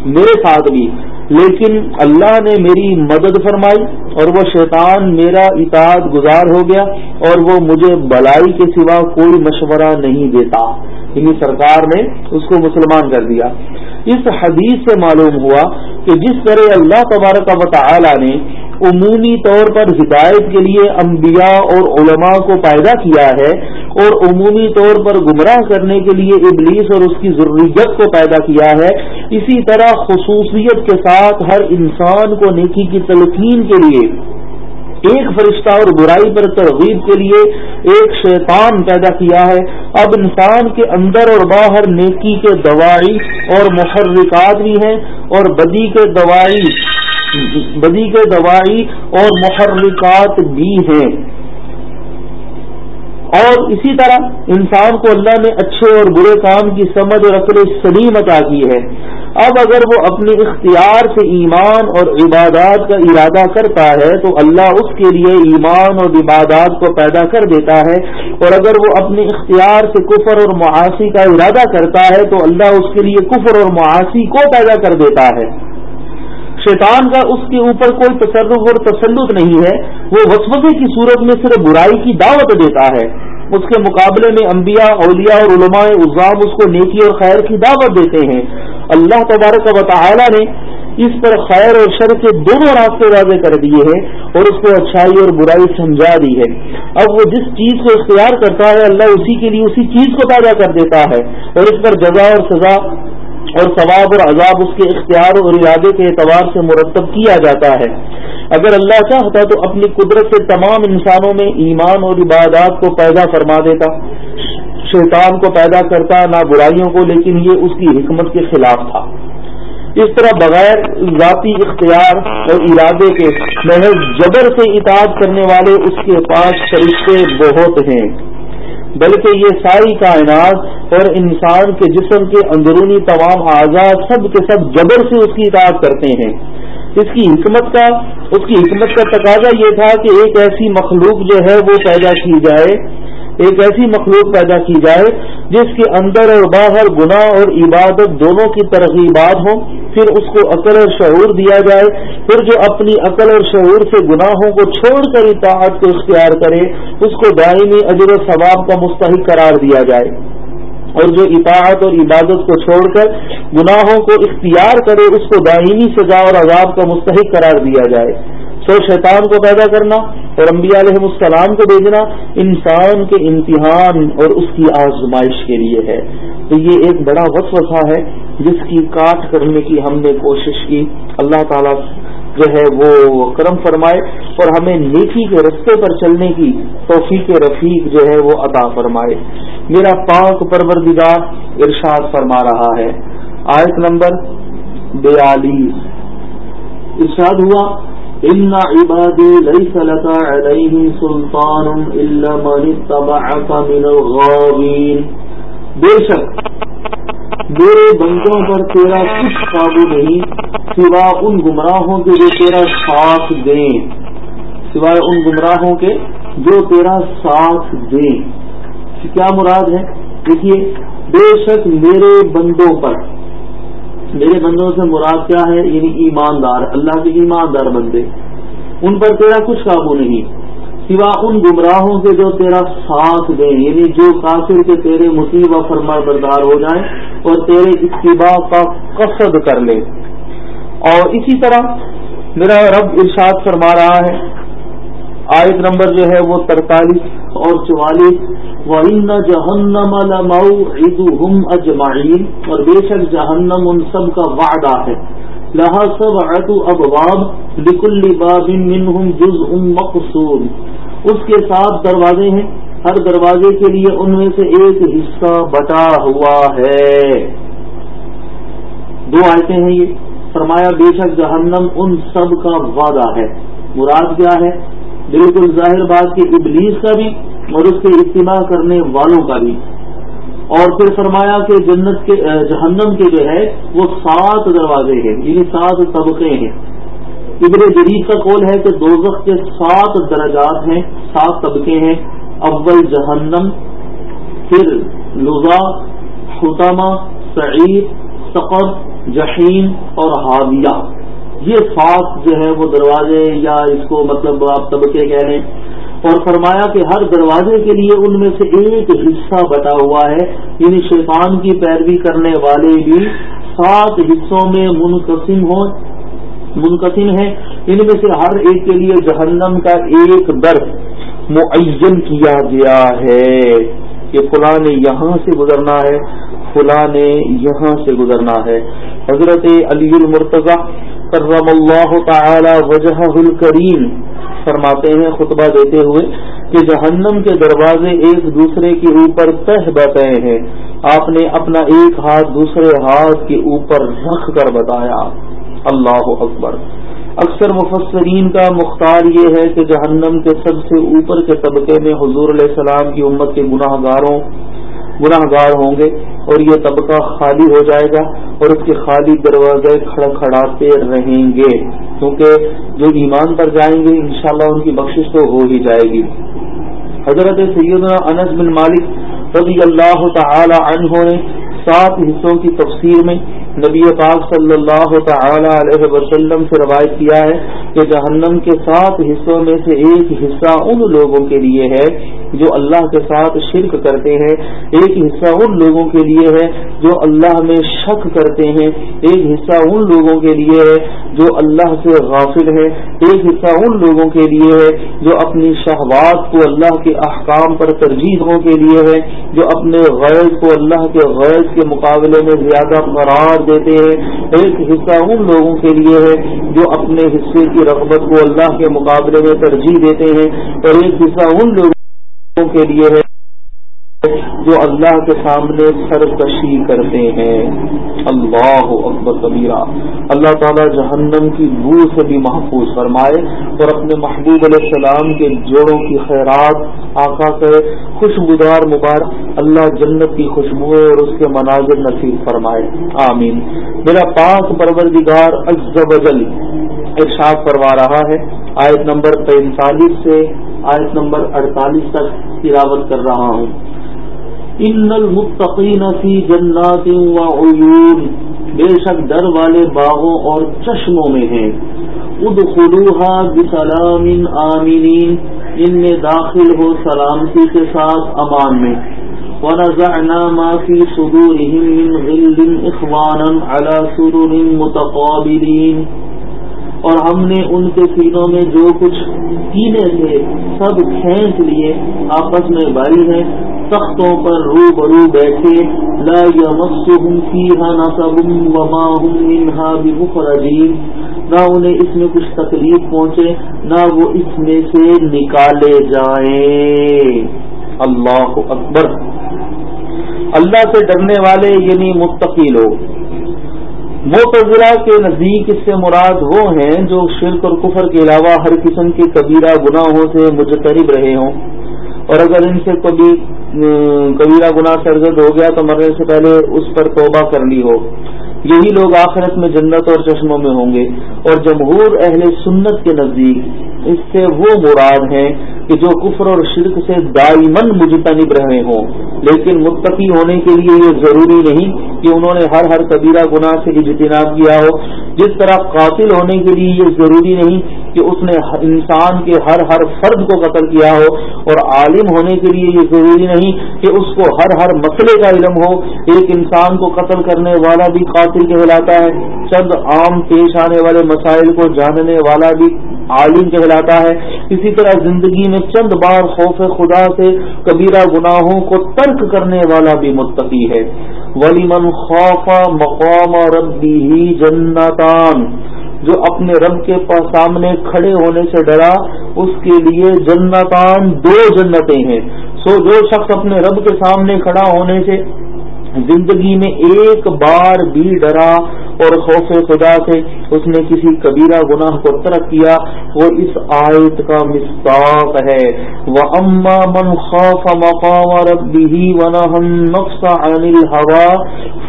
[SPEAKER 1] میرے ساتھ بھی۔ لیکن اللہ نے میری مدد فرمائی اور وہ شیطان میرا اطاعت گزار ہو گیا اور وہ مجھے بلائی کے سوا کوئی مشورہ نہیں دیتا۔ یعنی سرکار نے اس کو مسلمان کر دیا۔ اس حدیث سے معلوم ہوا کہ جس طرح اللہ تبارک و تعالی نے عمومی طور پر ہدایت کے لیے انبیاء اور علماء کو پیدا کیا ہے اور عمومی طور پر گمراہ کرنے کے لیے ابلیس اور اس کی ضروریت کو پیدا کیا ہے، اسی طرح خصوصیت کے ساتھ ہر انسان کو نیکی کی تلقین کے لیے ایک فرشتہ اور برائی پر ترغیب کے لیے ایک شیطان پیدا کیا ہے۔ اب انسان کے اندر اور باہر نیکی کے دوائی اور محرکات بھی ہیں اور بدی کے دوائی بدی کے دوائی اور محرکات بھی ہیں۔ اور اسی طرح انسان کو اللہ نے اچھے اور برے کام کی سمجھ اور عقل سلیم عطا کی ہے۔ اب اگر وہ اپنے اختیار سے ایمان اور عبادات کا ارادہ کرتا ہے تو اللہ اس کے لیے ایمان اور عبادات کو پیدا کر دیتا ہے۔ اور اگر وہ اپنے اختیار سے کفر اور معاشی کا ارادہ کرتا ہے تو اللہ اس کے لیے کفر اور معاشی کو پیدا کر دیتا ہے۔ شیطان کا اس کے اوپر کوئی تصرف اور تسلط نہیں ہے۔ وہ وسوسے کی صورت میں صرف برائی کی دعوت دیتا ہے۔ اس کے مقابلے میں انبیاء، اولیاء اور علماء الزام اس کو نیکی اور خیر کی دعوت دیتے ہیں۔ اللہ تبارک و تعالی نے اس پر خیر اور شر کے دونوں راستے واضح کر دیے ہیں اور اس کو اچھائی اور برائی سمجھا دی ہے۔ اب وہ جس چیز کو اختیار کرتا ہے، اللہ اسی کے لیے اسی چیز کو پیدا کر دیتا ہے اور اس پر جزا اور سزا اور ثواب اور عذاب اس کے اختیار اور ارادے کے اعتبار سے مرتب کیا جاتا ہے۔ اگر اللہ چاہتا تو اپنی قدرت سے تمام انسانوں میں ایمان اور عبادات کو پیدا فرما دیتا۔ شیطان کو پیدا کرتا، نہ برائیوں کو، لیکن یہ اس کی حکمت کے خلاف تھا۔ اس طرح بغیر ذاتی اختیار اور ارادے کے محض جبر سے اطاعت کرنے والے اس کے پاس فرشتے بہت ہیں۔ بلکہ یہ ساری کائنات اور انسان کے جسم کے اندرونی تمام آزاد سب کے سب جبر سے اس کی اطاعت کرتے ہیں۔ اس کی حکمت کا، اس کی حکمت کا تقاضا یہ تھا کہ ایک ایسی مخلوق جو ہے وہ پیدا کی جائے۔ ایک ایسی مخلوق پیدا کی جائے جس کے اندر اور باہر گناہ اور عبادت دونوں کی ترغیبات ہوں، پھر اس کو عقل اور شعور دیا جائے، پھر جو اپنی عقل اور شعور سے گناہوں کو چھوڑ کر اطاعت کو اختیار کرے، اس کو دائمی اجر و ثواب کا مستحق قرار دیا جائے۔ اور جو اطاعت اور عبادت کو چھوڑ کر گناہوں کو اختیار کرے، اس کو دائمی سزا اور عذاب کا مستحق قرار دیا جائے۔ سو شیطان کو پیدا کرنا اور انبیاء علیہ السلام کو بھیجنا انسان کے امتحان اور اس کی آزمائش کے لیے ہے۔ تو یہ ایک بڑا وسوسہ ہے جس کی کاٹ کرنے کی ہم نے کوشش کی۔ اللہ تعالیٰ جو ہے وہ کرم فرمائے اور ہمیں نیکی کے رستے پر چلنے کی توفیق رفیق جو ہے وہ عطا فرمائے۔ میرا پاک پروردگار ارشاد فرما رہا ہے۔ آیت نمبر بیالیس۔ ارشاد ہوا ان ليس لك عليهم سلطان الا من اتبعك من الغاوين بے شک، میرے بندوں پر تیرا کچھ قابو نہیں سوا ان گمراہوں کے جو تیرا ساتھ دیں۔ سوائے ان گمراہوں کے جو تیرا ساتھ دیں۔ کیا مراد ہے؟ دیکھیے، بے شک میرے بندوں پر میرے بندوں سے مراد کیا ہے؟ یعنی ایماندار، اللہ کے ایماندار بندے۔ ان پر تیرا کچھ قابو نہیں۔ سوا ان گمراہوں کے جو تیرا ساتھ دیں یعنی جو کافر کے تیرے مصیبہ فرما بردار ہو جائیں اور تیرے اتباع کا قصد کر لے اور اسی طرح میرا رب ارشاد فرما رہا ہے آیت نمبر جو ہے وہ ترتالیس اور چوالیس. وَإِنَّ جَهَنَّمَ لَمَوْعِدُهُمْ أَجْمَعِينَ. اور بے شک جہنم ان سب کا وعدہ ہے. لہا سبعت ابواب لکل باب منہم جزء مقصود. اس کے ساتھ دروازے ہیں. ہر دروازے کے لیے ان میں سے ایک حصہ بٹا ہوا ہے. دو آیتیں ہیں یہ. فرمایا بے شک جہنم ان سب کا وعدہ ہے. مراد کیا ہے؟ بالکل ظاہر بات کی ابلیس کا بھی اور اس کے اجتماع کرنے والوں کا بھی۔ اور پھر فرمایا کہ جنت کے جہنم کے جو ہے، وہ سات دروازے ہیں یعنی سات طبقے ہیں۔ ابن جدید کا قول ہے کہ دوزخ کے سات درجات ہیں، سات طبقے ہیں۔ اول جہنم، پھر لزا حتامہ سعید سقر جہین اور حاویہ۔ یہ سات جو ہے وہ دروازے یا اس کو مطلب آپ طبقے کہہ لیں۔ اور فرمایا کہ ہر دروازے کے لیے ان میں سے ایک حصہ بٹا ہوا ہے۔ یعنی شیطان کی پیروی کرنے والے بھی سات حصوں میں منقسم ہوں منقسم ہیں۔ ان میں سے ہر ایک کے لیے جہنم کا ایک درد معین کیا گیا ہے کہ فلاں نے یہاں سے گزرنا ہے، فلاں نے یہاں سے گزرنا ہے۔ حضرت علی المرتضی کرم اللہ تعالی وجہ الکریم فرماتے ہیں، خطبہ دیتے ہوئے کہ جہنم کے دروازے ایک دوسرے کے اوپر تہ بتے ہیں۔ آپ نے اپنا ایک ہاتھ دوسرے ہاتھ کے اوپر رکھ کر بتایا۔ اللہ اکبر۔ اکثر مفسرین کا مختار یہ ہے کہ جہنم کے سب سے اوپر کے طبقے میں حضور علیہ السلام کی امت کے گناہ گاروں گناہ گار ہوں گے۔ اور یہ طبقہ خالی ہو جائے گا اور اس کے خالی دروازے کھڑکھڑاتے رہیں گے۔ کیونکہ جو ایمان پر جائیں گے، انشاءاللہ ان کی بخشش تو ہو ہی جائے گی۔ حضرت سیدنا انس بن مالک رضی اللہ تعالی عنہ نے سات حصوں کی تفسیر میں نبی پاک صلی اللہ تعالی علیہ وسلم سے روایت کیا ہے۔ کہ جہنم کے سات حصوں میں سے ایک حصہ ان لوگوں کے لیے ہے جو اللہ کے ساتھ شرک کرتے ہیں۔ ایک حصہ ان لوگوں کے لیے ہے جو اللہ میں شک کرتے ہیں۔ ایک حصہ ان لوگوں کے لیے ہے جو اللہ سے غافل ہے ایک حصہ ان لوگوں کے لیے ہے جو اپنی شہوات کو اللہ کے احکام پر ترجیحوں کے لیے ہے جو اپنے غیر کو اللہ کے غیر کے مقابلے میں زیادہ قرار دیتے ہیں۔ ایک حصہ ان لوگوں کے لیے ہے جو اپنے حصے کی رغبت کو اللہ کے مقابلے میں ترجیح دیتے ہیں اور ایک حصہ ان لوگوں کے لیے ہے جو اللہ کے سامنے سرکشی کرتے ہیں۔ اللہ اکبر کبیرہ۔ اللہ تعالیٰ جہنم کی بو سے بھی محفوظ فرمائے اور اپنے محبوب علیہ السلام کے جوڑوں کی خیرات، آقا کے خوشبودار مبارک اللہ جنت کی خوشبو اور اس کے مناظر نصیب فرمائے۔ آمین۔ میرا پاک پروردگار وجل ارشاد فرما رہا ہے۔ آیت نمبر پینتالیس سے آیت نمبر اڑتالیس تک تلاوت کر رہا ہوں۔ ان المتقین فی جنات و عیون، بے شک در والے باغوں اور چشموں میں ہیں۔ ادخلوها بسلام آمینین ان میں داخل ہو سلامتی کے ساتھ امان میں۔ ونزعنا ما في صدورهم من غل اخوانا على سرر متقابلين اور ہم نے ان کے سینوں میں جو کچھ کینے تھے سب کھینچ لیے، آپس میں بھائی ہیں تختوں پر رو برو بیٹھے، لا يمسهم فيها نصب وما هم منها نہ انہیں اس میں کچھ تکلیف پہنچے، نہ وہ اس میں سے نکالے جائیں۔ اللہ اکبر۔ اللہ سے ڈرنے والے یعنی متقی لوگ۔ موتضرا کے نزدیک اس سے مراد وہ ہیں جو شرک اور کفر کے علاوہ ہر قسم کے کبیرہ گناہوں سے مجترب رہے ہوں۔ اور اگر ان سے کبھی کبیرہ گناہ سرگرد ہو گیا تو مرنے سے پہلے اس پر توبہ کر لی ہو۔ یہی لوگ آخرت میں جنت اور چشموں میں ہوں گے۔ اور جمہور اہل سنت کے نزدیک اس سے وہ مراد ہیں کہ جو کفر اور شرک سے دائمن مجتنب رہے ہوں، لیکن متقی ہونے کے لیے یہ ضروری نہیں کہ انہوں نے ہر ہر کبیرہ گناہ سے اجتناب کیا ہو۔ جس طرح قاتل ہونے کے لیے یہ ضروری نہیں کہ اس نے انسان کے ہر ہر فرد کو قتل کیا ہو، اور عالم ہونے کے لیے یہ ضروری نہیں کہ اس کو ہر ہر مسئلے کا علم ہو۔ ایک انسان کو قتل کرنے والا بھی قاتل کہلاتا ہے، چند عام پیش آنے والے مسائل کو جاننے والا بھی عالم کہلاتا ہے۔ اسی طرح زندگی میں چند بار خوف خدا سے، کبیرہ گناہوں کو ترک کرنے والا بھی متقی ہے۔ ولی من خوف مقام ربی ہی جنتان۔ جو اپنے رب کے سامنے کھڑے ہونے سے ڈرا، اس کے لیے جنتان دو جنتیں ہیں۔ سو جو شخص اپنے رب کے سامنے کھڑا ہونے سے زندگی میں ایک بار بھی ڈرا اور خوف خدا سے اس نے کسی کبیرہ گناہ کو ترک کیا، وہ اس آیت کا مستاق ہے۔ وہ اما من خوف مقام ربی نفس عن الحوا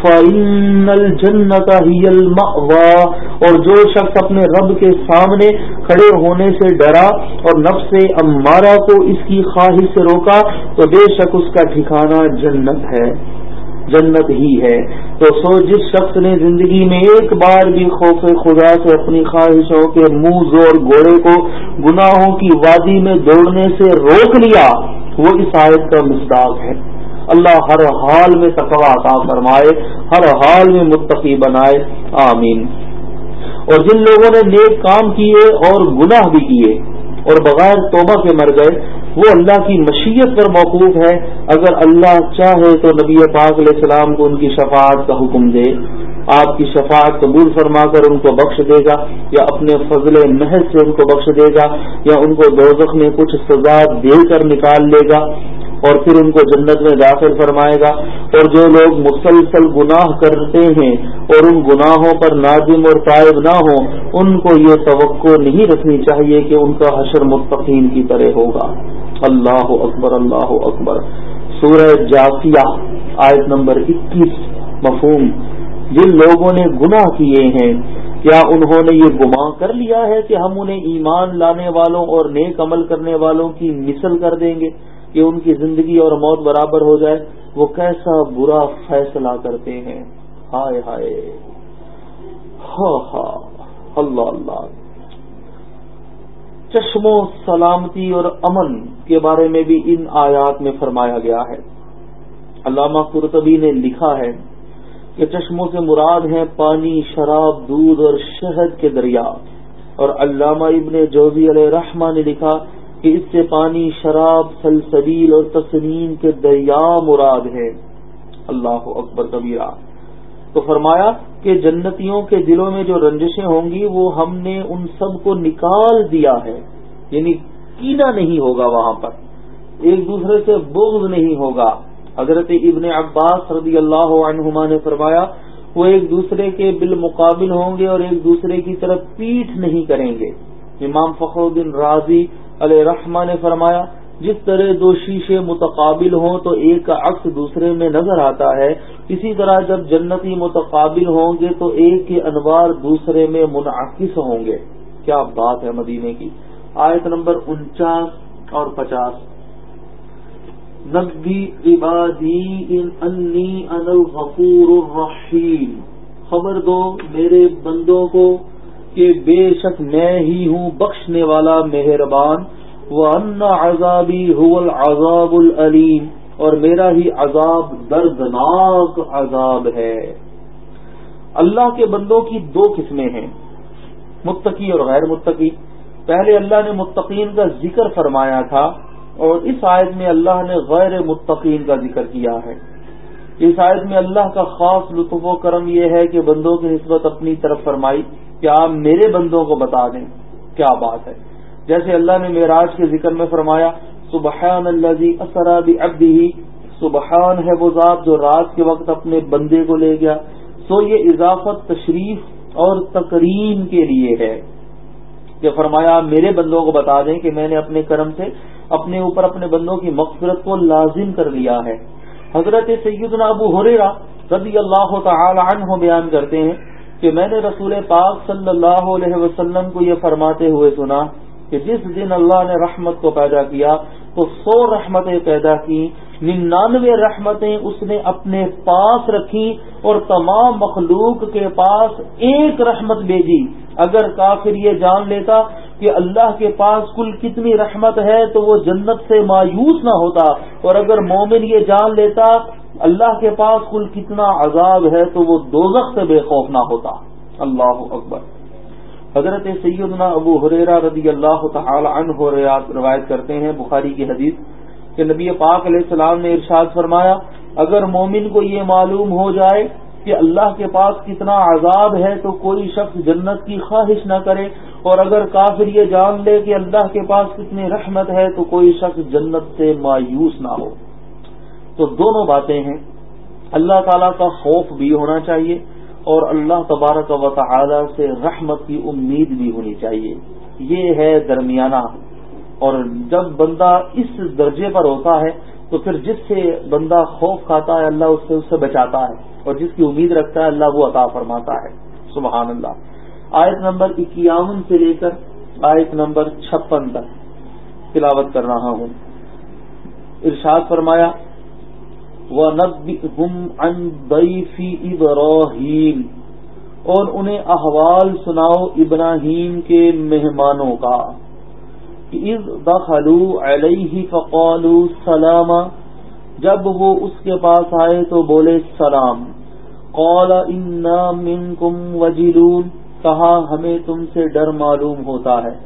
[SPEAKER 1] فن الجنت ہی المأوا اور جو شخص اپنے رب کے سامنے کھڑے ہونے سے ڈرا اور نفس امارہ کو اس کی خواہش سے روکا، تو بے شک اس کا ٹھکانہ جنت ہے۔ جنت ہی ہے۔ تو سو جس شخص نے زندگی میں ایک بار بھی خوف خدا سے اپنی خواہشوں کے منہ، زور، گھوڑے کو گناہوں کی وادی میں دوڑنے سے روک لیا، وہ اس آیت کا مزداق ہے۔ اللہ ہر حال میں تقوا عطا فرمائے، ہر حال میں متقی بنائے۔ آمین۔ اور جن لوگوں نے نیک کام کیے اور گناہ بھی کیے، اور بغیر توبہ کے مر گئے وہ اللہ کی مشیت پر موقوف ہے اگر اللہ چاہے تو نبی پاک علیہ السلام کو ان کی شفاعت کا حکم دے۔ آپ کی شفاعت قبول فرما کر ان کو بخش دے گا یا اپنے فضل محض سے ان کو بخش دے گا یا ان کو دوزخ میں کچھ سزا دے کر نکال لے گا اور پھر ان کو جنت میں داخل فرمائے گا۔ اور جو لوگ مسلسل گناہ کرتے ہیں اور ان گناہوں پر نازم اور طائب نہ ہوں، ان کو یہ توقع نہیں رکھنی چاہیے کہ ان کا حشر متقین کی طرح ہوگا۔ اللہ اکبر اللہ اکبر۔ سورہ جاسیہ، آیت نمبر اکیس، مفہوم۔ جن لوگوں نے گناہ کیے ہیں، کیا انہوں نے یہ گما کر لیا ہے کہ ہم انہیں ایمان لانے والوں اور نیک عمل کرنے والوں کی مثل کر دیں گے؟ کہ ان کی زندگی اور موت برابر ہو جائے؟ وہ کیسا برا فیصلہ کرتے ہیں؟ ہائے ہائے۔ ہاں ہاں۔ اللہ اللہ۔ چشموں سلامتی اور امن کے بارے میں بھی ان آیات میں فرمایا گیا ہے۔ علامہ قرطبی نے لکھا ہے کہ چشموں سے مراد ہیں پانی، شراب، دودھ اور شہد کے دریا۔ اور علامہ ابن جوزی علیہ رحمہ نے لکھا کہ اس سے پانی، شراب، سلسبیل اور تسنیم کے دریا مراد ہے اللہ اکبر کبیرہ۔ تو فرمایا کہ جنتیوں کے دلوں میں جو رنجشیں ہوں گی، وہ ہم نے ان سب کو نکال دیا ہے۔ یعنی کینا نہیں ہوگا وہاں پر۔ ایک دوسرے سے بغض نہیں ہوگا۔ حضرت ابن عباس رضی اللہ عنہما نے فرمایا، وہ ایک دوسرے کے بالمقابل ہوں گے اور ایک دوسرے کی طرف پیٹ نہیں کریں گے۔ امام فخر الدین راضی علیہ رحمہ نے فرمایا جس طرح دو شیشے متقابل ہوں تو ایک کا عکس دوسرے میں نظر آتا ہے، اسی طرح جب جنتی متقابل ہوں گے تو ایک کے انوار دوسرے میں منعقص ہوں گے۔ کیا بات ہے مدینے کی؟ آیت نمبر انچاس اور پچاس۔ نبی عبادی ان انی ان الغفور الرحیم۔ خبر دو میرے بندوں کو کہ بے شک میں ہی ہوں بخشنے والا مہربان۔ وہ ان عذابی هو العذاب العلیم اور میرا ہی عذاب دردناک عذاب ہے۔ اللہ کے بندوں کی دو قسمیں ہیں، متقی اور غیر متقی۔ پہلے اللہ نے متقین کا ذکر فرمایا تھا اور اس آیت میں اللہ نے غیر متقین کا ذکر کیا ہے۔ اس آیت میں اللہ کا خاص لطف و کرم یہ ہے کہ بندوں کی نسبت اپنی طرف فرمائی کہ آپ میرے بندوں کو بتا دیں؟ کیا بات ہے؟ جیسے اللہ نے معراج کے ذکر میں فرمایا، سبحان اللہ اسرا ابدی سبحان ہے وہ ذات جو رات کے وقت اپنے بندے کو لے گیا۔ سو یہ اضافت، تشریف اور تقریم کے لیے ہے۔ کہ فرمایا میرے بندوں کو بتا دیں کہ میں نے اپنے کرم سے اپنے اوپر اپنے بندوں کی مغفرت کو لازم کر لیا ہے۔ حضرت سیدنا ابو حریرا رضی اللہ تعالی عنہ بیان کرتے ہیں کہ میں نے رسول پاک صلی اللہ علیہ وسلم کو یہ فرماتے ہوئے سنا کہ جس دن اللہ نے رحمت کو پیدا کیا تو سو رحمتیں پیدا کی، ننانوے رحمتیں اس نے اپنے پاس رکھی اور تمام مخلوق کے پاس ایک رحمت بھیجی۔ اگر کافر یہ جان لیتا کہ اللہ کے پاس کل کتنی رحمت ہے تو وہ جنت سے مایوس نہ ہوتا۔ اور اگر مومن یہ جان لیتا اللہ کے پاس کل کتنا عذاب ہے تو وہ دوزخ سے بے خوف نہ ہوتا۔ اللہ اکبر۔ حضرت سیدنا ابو حریرا رضی اللہ تعالی عنہ روایت کرتے ہیں، بخاری کی حدیث کہ نبی پاک علیہ السلام نے ارشاد فرمایا، اگر مومن کو یہ معلوم ہو جائے کہ اللہ کے پاس کتنا عذاب ہے تو کوئی شخص جنت کی خواہش نہ کرے، اور اگر کافر یہ جان لے کہ اللہ کے پاس کتنی رحمت ہے تو کوئی شخص جنت سے مایوس نہ ہو۔ تو دونوں باتیں ہیں۔ اللہ تعالی کا خوف بھی ہونا چاہیے۔ اور اللہ تبارک و تعالی سے رحمت کی امید بھی ہونی چاہیے۔ یہ ہے درمیانہ۔ اور جب بندہ اس درجے پر ہوتا ہے، تو پھر جس سے بندہ خوف کھاتا ہے، اللہ اس سے اس سے بچاتا ہے۔ اور جس کی امید رکھتا ہے، اللہ وہ عطا فرماتا ہے۔ سبحان اللہ۔ آیت نمبر اکیاون سے لے کر آیت نمبر چھپن تک تلاوت کر رہا ہوں۔ ارشاد فرمایا ابراہیم اور انہیں احوال سناؤ ابراہیم کے مہمانوں کا۔ کہ اذ دخلوا علیہ فقالوا سلاما جب وہ اس کے پاس آئے تو بولے سلام۔ قال انا منکم وجلون۔ کہا، ہمیں تم سے ڈر معلوم ہوتا ہے۔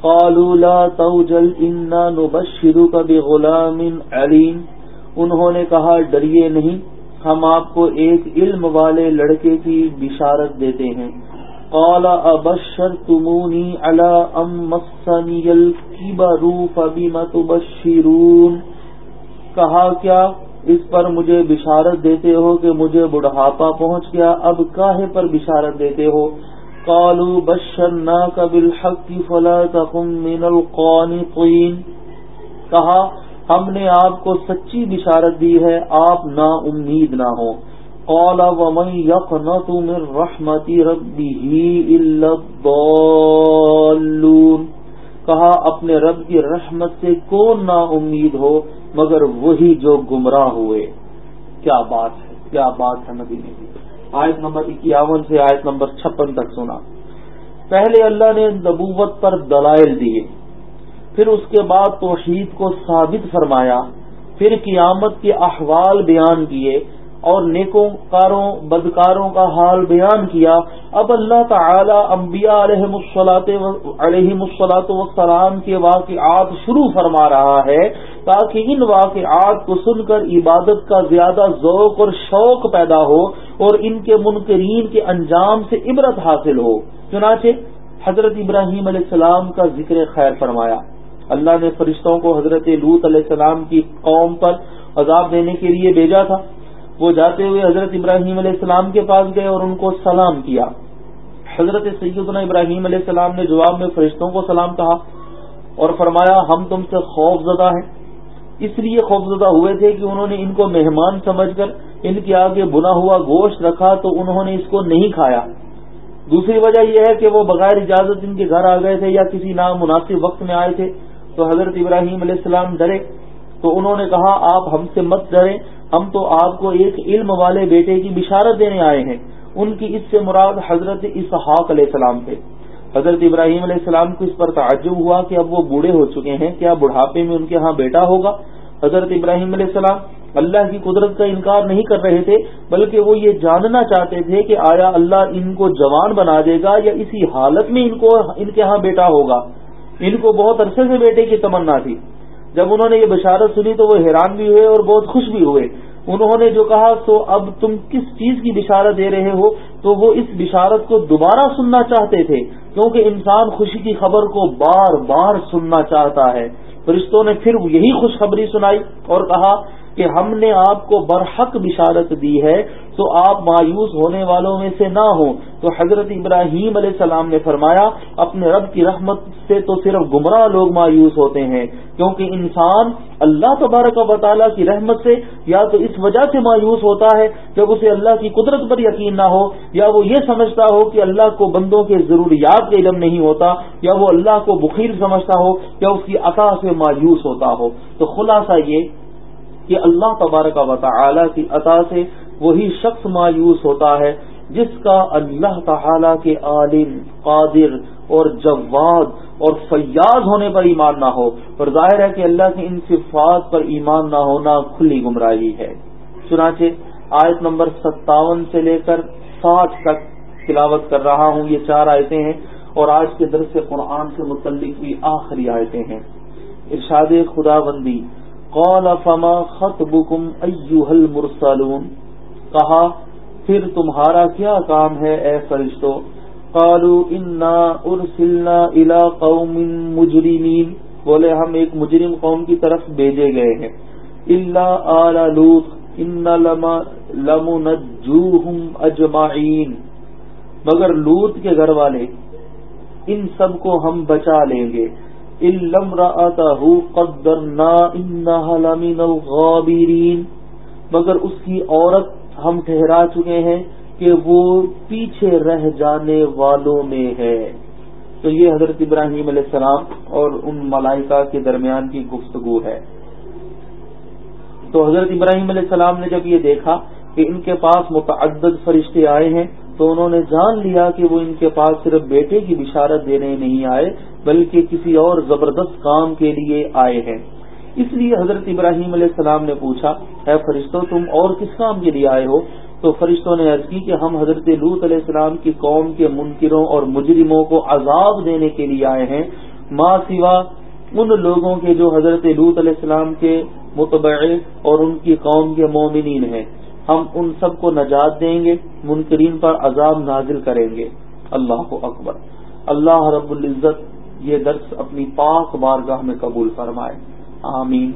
[SPEAKER 1] قالوا لا توجل، انا نبشرك بغلام علیم۔ انہوں نے کہا، ڈریے نہیں، ہم آپ کو ایک علم والے لڑکے کی بشارت دیتے ہیں۔ قال ابشر تمونی اللہ ام مسنی الکبر بیم تبشرون؟ کہا، کیا اس پر مجھے بشارت دیتے ہو کہ مجھے بڑھاپا پہنچ گیا؟ اب کاہے پر بشارت دیتے ہو؟ کالو بشر نہ قبل حق کی فلا من القانطین. کہا ہم نے آپ کو سچی بشارت دی ہے، آپ نا امید نہ ہو قال ومن يقنط من رحمت ربه الا الضالون۔ کہا، اپنے رب کی رحمت سے کون نا امید ہو مگر وہی جو گمراہ ہوئے۔ کیا بات ہے، کیا بات ہے نبی نے آیت نمبر اکیاون سے آیت نمبر چھپن تک سنا۔ پہلے اللہ نے نبوت پر دلائل دیے۔ پھر اس کے بعد توحید کو ثابت فرمایا، پھر قیامت کے احوال بیان کیے اور نیکوں کاروں بدکاروں کا حال بیان کیا۔ اب اللہ تعالی انبیاء علیہ مسلاط علیہ مسلاط وسلام کے واقعات شروع فرما رہا ہے تاکہ ان واقعات کو سن کر عبادت کا زیادہ ذوق اور شوق پیدا ہو اور ان کے منکرین کے انجام سے عبرت حاصل ہو۔ چنانچہ حضرت ابراہیم علیہ السلام کا ذکر خیر فرمایا۔ اللہ نے فرشتوں کو حضرت لوت علیہ السلام کی قوم پر عذاب دینے کے لیے بھیجا تھا۔ وہ جاتے ہوئے حضرت ابراہیم علیہ السلام کے پاس گئے اور ان کو سلام کیا۔ حضرت سیدنا ابراہیم علیہ السلام نے جواب میں فرشتوں کو سلام کہا اور فرمایا، ہم تم سے خوف زدہ ہیں۔ اس لیے خوف زدہ ہوئے تھے کہ انہوں نے ان کو مہمان سمجھ کر ان کے آگے بنا ہوا گوشت رکھا تو انہوں نے اس کو نہیں کھایا۔ دوسری وجہ یہ ہے کہ وہ بغیر اجازت ان کے گھر آ گئے تھے یا کسی نامناسب وقت میں آئے تھے۔ تو حضرت ابراہیم علیہ السلام ڈرے تو انہوں نے کہا، آپ ہم سے مت ڈریں، ہم تو آپ کو ایک علم والے بیٹے کی بشارت دینے آئے ہیں۔ ان کی اس سے مراد حضرت اسحاق علیہ السلام تھے۔ حضرت ابراہیم علیہ السلام کو اس پر تعجب ہوا کہ اب وہ بوڑھے ہو چکے ہیں، کیا بڑھاپے میں ان کے ہاں بیٹا ہوگا؟ حضرت ابراہیم علیہ السلام اللہ کی قدرت کا انکار نہیں کر رہے تھے، بلکہ وہ یہ جاننا چاہتے تھے کہ آیا اللہ ان کو جوان بنا دے گا یا اسی حالت میں ان کو، ان کے ہاں بیٹا ہوگا۔ ان کو بہت عرصے سے بیٹے کی تمنا تھی۔ جب انہوں نے یہ بشارت سنی تو وہ حیران بھی ہوئے اور بہت خوش بھی ہوئے۔ انہوں نے جو کہا تو اب تم کس چیز کی بشارت دے رہے ہو؟ تو وہ اس بشارت کو دوبارہ سننا چاہتے تھے، کیونکہ انسان خوشی کی خبر کو بار بار سننا چاہتا ہے۔ فرشتوں نے پھر یہی خوشخبری سنائی اور کہا کہ ہم نے آپ کو برحق بشارت دی ہے تو آپ مایوس ہونے والوں میں سے نہ ہوں۔ تو حضرت ابراہیم علیہ السلام نے فرمایا، اپنے رب کی رحمت سے تو صرف گمراہ لوگ مایوس ہوتے ہیں، کیونکہ انسان اللہ تبارک و تعالیٰ کی رحمت سے یا تو اس وجہ سے مایوس ہوتا ہے جب اسے اللہ کی قدرت پر یقین نہ ہو، یا وہ یہ سمجھتا ہو کہ اللہ کو بندوں کے ضروریات کا علم نہیں ہوتا، یا وہ اللہ کو بخیر سمجھتا ہو، یا اس کی عطا سے مایوس ہوتا ہو۔ تو خلاصہ یہ کہ اللہ تبارک و تعالی کی عطا سے وہی شخص مایوس ہوتا ہے، جس کا اللہ تعالی کے عالم، قادر اور جواد اور فیاض ہونے پر ایمان نہ ہو۔ اور ظاہر ہے کہ اللہ کی ان صفات پر ایمان نہ ہونا کھلی گمراہی ہے۔ چنانچہ آیت نمبر ستاون سے لے کر ساٹھ تک تلاوت کر رہا ہوں۔ یہ چار آیتیں ہیں اور آج کے درس قرآن سے متعلق بھی آخری آیتیں ہیں۔ ارشاد خدا بندی قال، فما خطبكم ايها المرسلون؟ کہا، پھر تمہارا کیا کام ہے اے فرشتو؟ قالوا، انا ارسلنا الى قوم مجرمين بولے، ہم ایک مجرم قوم کی طرف بھیجے گئے ہیں۔ الا آل لوط ان لما، لمنجوهم اجمعین مگر لوط کے گھر والے، ان سب کو ہم بچا لیں گے۔ مگر اس کی عورت ہم ٹھہرا چکے ہیں کہ وہ پیچھے رہ جانے والوں میں ہے۔ تو یہ حضرت ابراہیم علیہ السلام اور ان ملائکہ کے درمیان کی گفتگو ہے۔ تو حضرت ابراہیم علیہ السلام نے جب یہ دیکھا کہ ان کے پاس متعدد فرشتے آئے ہیں تو انہوں نے جان لیا کہ وہ ان کے پاس صرف بیٹے کی بشارت دینے نہیں آئے، بلکہ کسی اور زبردست کام کے لیے آئے ہیں۔ اس لیے حضرت ابراہیم علیہ السلام نے پوچھا، اے فرشتوں تم اور کس کام کے لیے آئے ہو؟ تو فرشتوں نے عرض کی کہ ہم حضرت لوت علیہ السلام کی قوم کے منکروں اور مجرموں کو عذاب دینے کے لیے آئے ہیں۔ ماں سوا ان لوگوں کے جو حضرت لوت علیہ السلام کے متبع اور ان کی قوم کے مومنین ہیں۔ ہم ان سب کو نجات دیں گے، منکرین پر عذاب نازل کریں گے۔ اللہ کو اکبر۔ اللہ رب العزت یہ درس اپنی پاک بارگاہ میں قبول فرمائے۔ آمین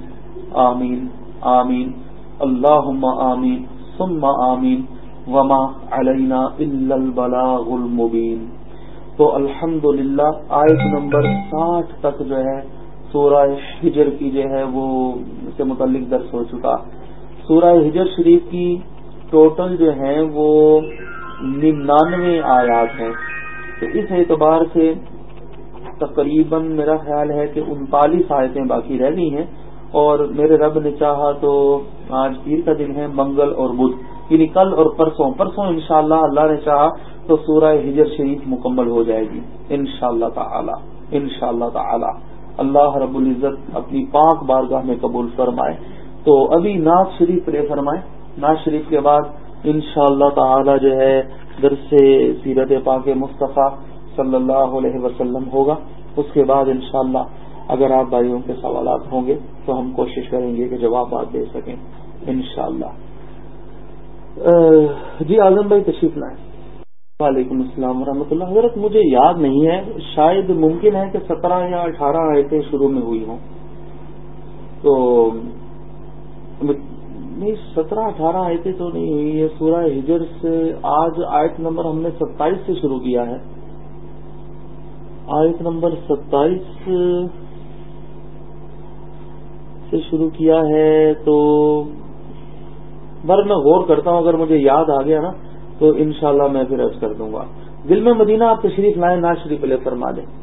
[SPEAKER 1] آمین آمین۔ اللہ آمین، ثم آمین۔ وما علینا البلاغ المبین۔ تو الحمد للہ آیت نمبر ساٹھ تک جو ہے، سورہ ہجر کی جو ہے، وہ سے متعلق درس ہو چکا۔ سورہ ہجر شریف کی ٹوٹل جو ہیں وہ ننانوے آیات ہیں۔ تو اس اعتبار سے تقریباً میرا خیال ہے کہ انتالیس آیتیں باقی رہ گئی ہیں اور میرے رب نے چاہا تو آج پیر کا دن ہے، منگل اور بدھ۔ یعنی کل اور پرسوں پرسوں انشاءاللہ اللہ نے چاہا تو سورہ ہجر شریف مکمل ہو جائے گی۔ انشاءاللہ تعالی انشاءاللہ تعالی۔ اللہ رب العزت اپنی پاک بارگاہ میں قبول فرمائے۔ تو ابھی ناز شریف پڑے فرمائے ناز شریف کے بعد ان شاء اللہ تعالی جو ہے درس سیرت پاک مصطفیٰ صلی اللہ علیہ وسلم ہوگا۔ اس کے بعد انشاءاللہ اگر آپ بھائیوں کے سوالات ہوں گے تو ہم کوشش کریں گے کہ جوابات دے سکیں۔ انشاءاللہ۔ جی اعظم بھائی تشریف لائیں۔ وعلیکم السلام ورحمۃ اللہ۔ حضرت، مجھے یاد نہیں ہے، شاید ممکن ہے کہ سترہ یا اٹھارہ آیتیں شروع میں ہوئی ہوں۔ تو نہیں، سترہ، اٹھارہ آیتیں تو نہیں ہوئی ہے سورہ ہجر سے آج آیت نمبر ہم نے ستائیس سے شروع کیا ہے۔ آیت نمبر ستائیس سے شروع کیا ہے تو بر میں غور کرتا ہوں، اگر مجھے یاد آ گیا نا، تو انشاءاللہ میں پھر عرض کر دوں گا۔ دل میں مدینہ آپ تشریف لائیں نہ شریف علیہ فرما دیں۔